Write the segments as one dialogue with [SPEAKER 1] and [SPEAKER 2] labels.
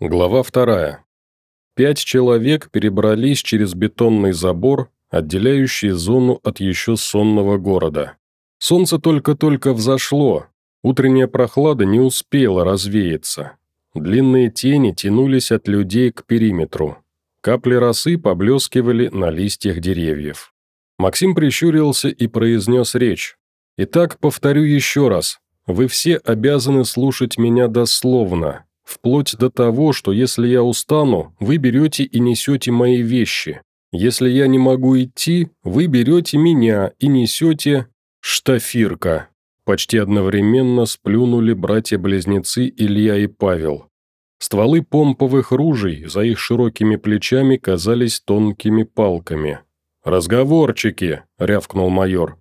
[SPEAKER 1] Глава вторая. Пять человек перебрались через бетонный забор, отделяющий зону от еще сонного города. Солнце только-только взошло, утренняя прохлада не успела развеяться. Длинные тени тянулись от людей к периметру. Капли росы поблескивали на листьях деревьев. Максим прищурился и произнес речь. «Итак, повторю еще раз. Вы все обязаны слушать меня дословно, Вплоть до того, что если я устану, вы берете и несете мои вещи. Если я не могу идти, вы берете меня и несете... Штафирка. Почти одновременно сплюнули братья-близнецы Илья и Павел. Стволы помповых ружей за их широкими плечами казались тонкими палками. «Разговорчики!» – рявкнул майор.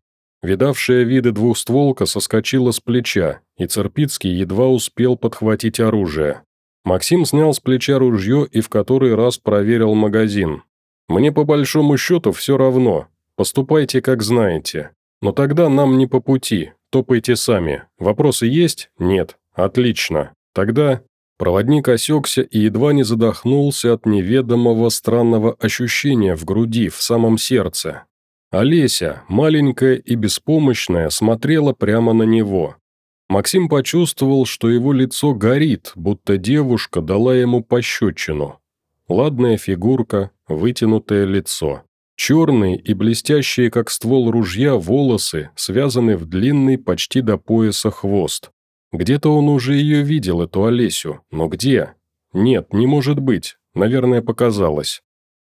[SPEAKER 1] Видавшая виды двухстволка соскочила с плеча, и Церпицкий едва успел подхватить оружие. Максим снял с плеча ружье и в который раз проверил магазин. «Мне по большому счету все равно. Поступайте, как знаете. Но тогда нам не по пути, топайте сами. Вопросы есть? Нет. Отлично. Тогда...» Проводник осекся и едва не задохнулся от неведомого странного ощущения в груди, в самом сердце. Олеся, маленькая и беспомощная, смотрела прямо на него. Максим почувствовал, что его лицо горит, будто девушка дала ему пощечину. Ладная фигурка, вытянутое лицо. Черные и блестящие, как ствол ружья, волосы связаны в длинный почти до пояса хвост. Где-то он уже ее видел, эту Олесю, но где? Нет, не может быть, наверное, показалось.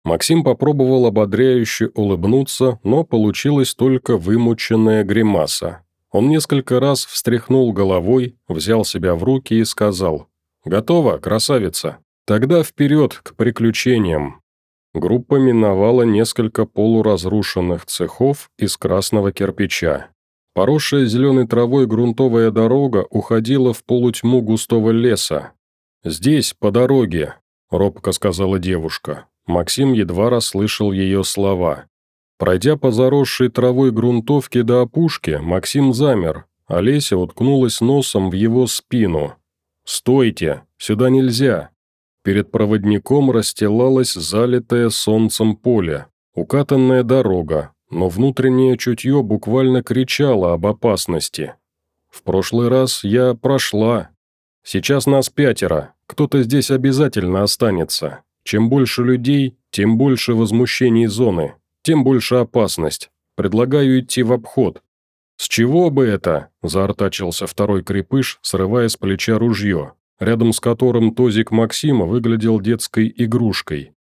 [SPEAKER 1] Максим попробовал ободряюще улыбнуться, но получилась только вымученная гримаса. Он несколько раз встряхнул головой, взял себя в руки и сказал «Готово, красавица! Тогда вперед к приключениям!» Группа миновала несколько полуразрушенных цехов из красного кирпича. Поросшая зеленой травой грунтовая дорога уходила в полутьму густого леса. «Здесь, по дороге», – робко сказала девушка. Максим едва расслышал ее слова. Пройдя по заросшей травой грунтовке до опушки, Максим замер. Олеся уткнулась носом в его спину. «Стойте! Сюда нельзя!» Перед проводником расстилалась залитое солнцем поле, укатанная дорога, но внутреннее чутье буквально кричало об опасности. «В прошлый раз я прошла. Сейчас нас пятеро, кто-то здесь обязательно останется. Чем больше людей, тем больше возмущений зоны, тем больше опасность. Предлагаю идти в обход». «С чего бы это?» – заортачился второй крепыш, срывая с плеча ружье, рядом с которым тозик Максима выглядел детской игрушкой.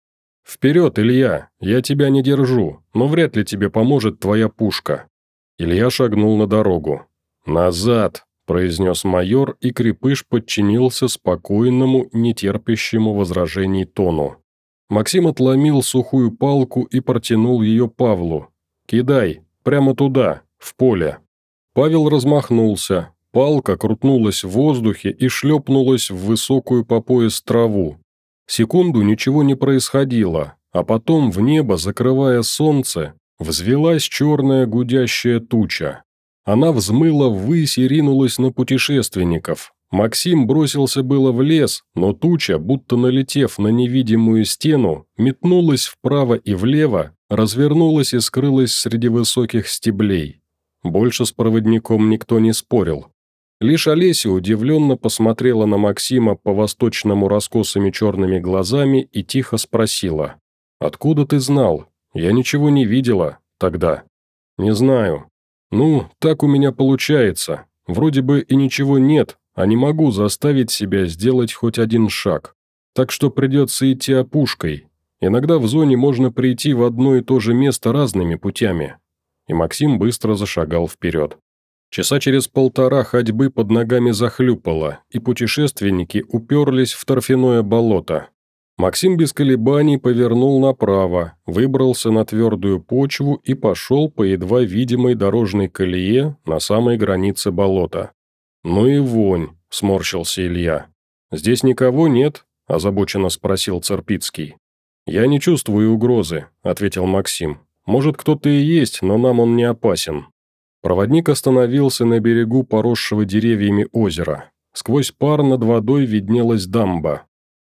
[SPEAKER 1] «Вперед, Илья! Я тебя не держу, но вряд ли тебе поможет твоя пушка». Илья шагнул на дорогу. «Назад!» – произнес майор, и крепыш подчинился спокойному, нетерпящему возражений тону. Максим отломил сухую палку и протянул ее Павлу. «Кидай, прямо туда, в поле». Павел размахнулся. Палка крутнулась в воздухе и шлепнулась в высокую по пояс траву. Секунду ничего не происходило, а потом в небо, закрывая солнце, взвелась черная гудящая туча. Она взмыла ввысь и ринулась на путешественников. Максим бросился было в лес, но туча, будто налетев на невидимую стену, метнулась вправо и влево, развернулась и скрылась среди высоких стеблей. Больше с проводником никто не спорил. Лишь Олеся удивленно посмотрела на Максима по-восточному раскосыми черными глазами и тихо спросила. «Откуда ты знал? Я ничего не видела тогда». «Не знаю. «Ну, так у меня получается. Вроде бы и ничего нет, а не могу заставить себя сделать хоть один шаг. Так что придется идти опушкой. Иногда в зоне можно прийти в одно и то же место разными путями». И Максим быстро зашагал вперед. Часа через полтора ходьбы под ногами захлюпало, и путешественники уперлись в торфяное болото. Максим без колебаний повернул направо, выбрался на твердую почву и пошел по едва видимой дорожной колее на самой границе болота. «Ну и вонь», – сморщился Илья. «Здесь никого нет?» – озабоченно спросил Церпицкий. «Я не чувствую угрозы», – ответил Максим. «Может, кто-то и есть, но нам он не опасен». Проводник остановился на берегу поросшего деревьями озера. Сквозь пар над водой виднелась дамба.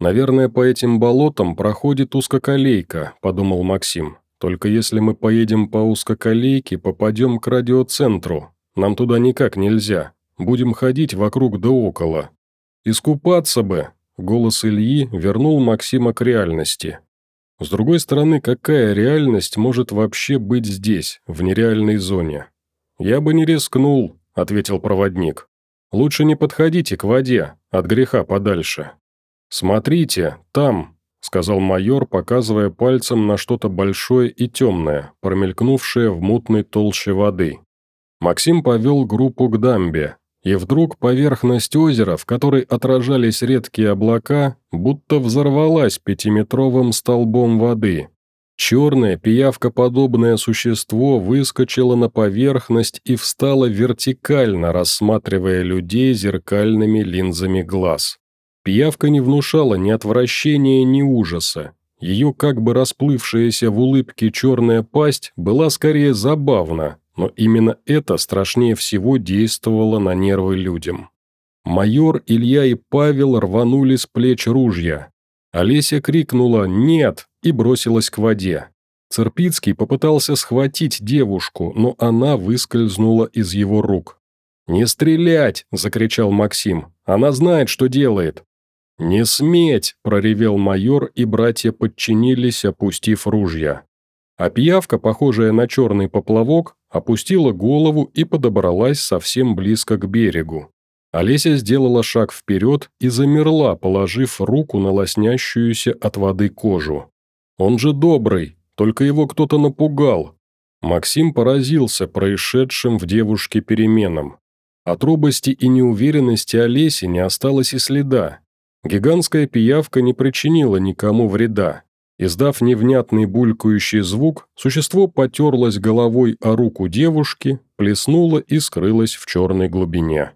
[SPEAKER 1] «Наверное, по этим болотам проходит узкоколейка», – подумал Максим. «Только если мы поедем по узкоколейке, попадем к радиоцентру. Нам туда никак нельзя. Будем ходить вокруг да около. Искупаться бы!» – голос Ильи вернул Максима к реальности. С другой стороны, какая реальность может вообще быть здесь, в нереальной зоне? «Я бы не рискнул», – ответил проводник. «Лучше не подходите к воде, от греха подальше». «Смотрите, там», — сказал майор, показывая пальцем на что-то большое и темное, промелькнувшее в мутной толще воды. Максим повел группу к дамбе, и вдруг поверхность озера, в которой отражались редкие облака, будто взорвалась пятиметровым столбом воды. Черное, пиявкоподобное существо выскочило на поверхность и встало вертикально, рассматривая людей зеркальными линзами глаз. Пиявка не внушала ни отвращения, ни ужаса. Ее как бы расплывшаяся в улыбке черная пасть была скорее забавна, но именно это страшнее всего действовало на нервы людям. Майор, Илья и Павел рванули с плеч ружья. Олеся крикнула «Нет!» и бросилась к воде. Церпицкий попытался схватить девушку, но она выскользнула из его рук. «Не стрелять!» – закричал Максим. «Она знает, что делает!» «Не сметь!» – проревел майор, и братья подчинились, опустив ружья. А пиявка, похожая на черный поплавок, опустила голову и подобралась совсем близко к берегу. Олеся сделала шаг вперед и замерла, положив руку на лоснящуюся от воды кожу. «Он же добрый, только его кто-то напугал». Максим поразился происшедшим в девушке переменам. От робости и неуверенности Олеси не осталось и следа. Гигантская пиявка не причинила никому вреда. Издав невнятный булькающий звук, существо потерлось головой о руку девушки, плеснуло и скрылось в черной глубине.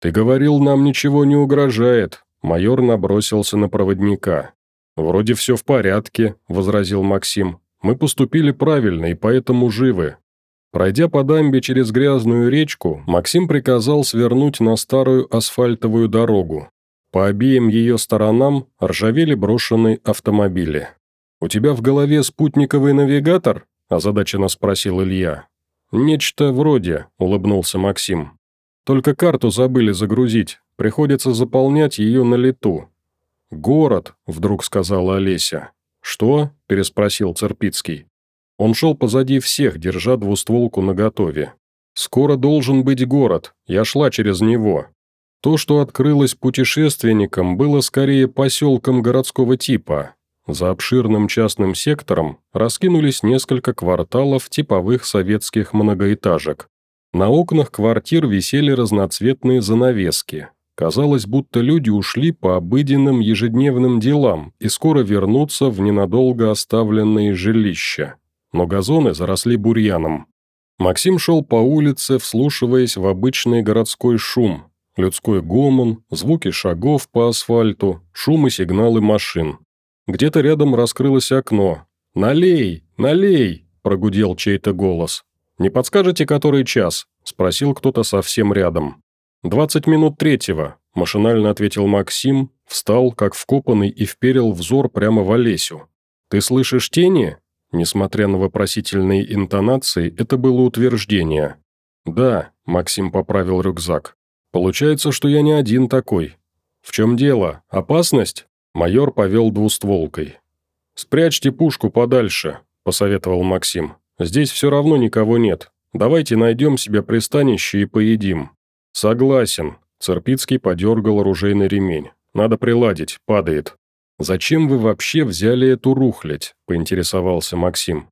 [SPEAKER 1] «Ты говорил, нам ничего не угрожает», — майор набросился на проводника. «Вроде все в порядке», — возразил Максим. «Мы поступили правильно и поэтому живы». Пройдя по дамбе через грязную речку, Максим приказал свернуть на старую асфальтовую дорогу, по обеим ее сторонам ржавели брошенные автомобили. «У тебя в голове спутниковый навигатор?» – озадаченно спросил Илья. «Нечто вроде», – улыбнулся Максим. «Только карту забыли загрузить, приходится заполнять ее на лету». «Город», – вдруг сказала Олеся. «Что?» – переспросил Церпицкий. Он шел позади всех, держа двустволку наготове. «Скоро должен быть город, я шла через него. То, что открылось путешественникам, было скорее поселком городского типа. За обширным частным сектором раскинулись несколько кварталов типовых советских многоэтажек. На окнах квартир висели разноцветные занавески. Казалось, будто люди ушли по обыденным ежедневным делам и скоро вернутся в ненадолго оставленные жилища. Но газоны заросли бурьяном. Максим шел по улице, вслушиваясь в обычный городской шум, Людской гомон, звуки шагов по асфальту, шум и сигналы машин. Где-то рядом раскрылось окно. «Налей! Налей!» – прогудел чей-то голос. «Не подскажете, который час?» – спросил кто-то совсем рядом. «Двадцать минут третьего», – машинально ответил Максим, встал, как вкопанный, и вперил взор прямо в Олесю. «Ты слышишь тени?» Несмотря на вопросительные интонации, это было утверждение. «Да», – Максим поправил рюкзак. Получается, что я не один такой. В чем дело? Опасность? Майор повел двустволкой. «Спрячьте пушку подальше», – посоветовал Максим. «Здесь все равно никого нет. Давайте найдем себе пристанище и поедим». «Согласен», – Церпицкий подергал оружейный ремень. «Надо приладить, падает». «Зачем вы вообще взяли эту рухлядь?» – поинтересовался Максим.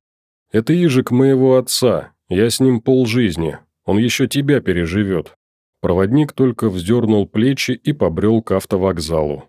[SPEAKER 1] «Это ижик моего отца. Я с ним полжизни. Он еще тебя переживет. Проводник только вздернул плечи и побрел к автовокзалу.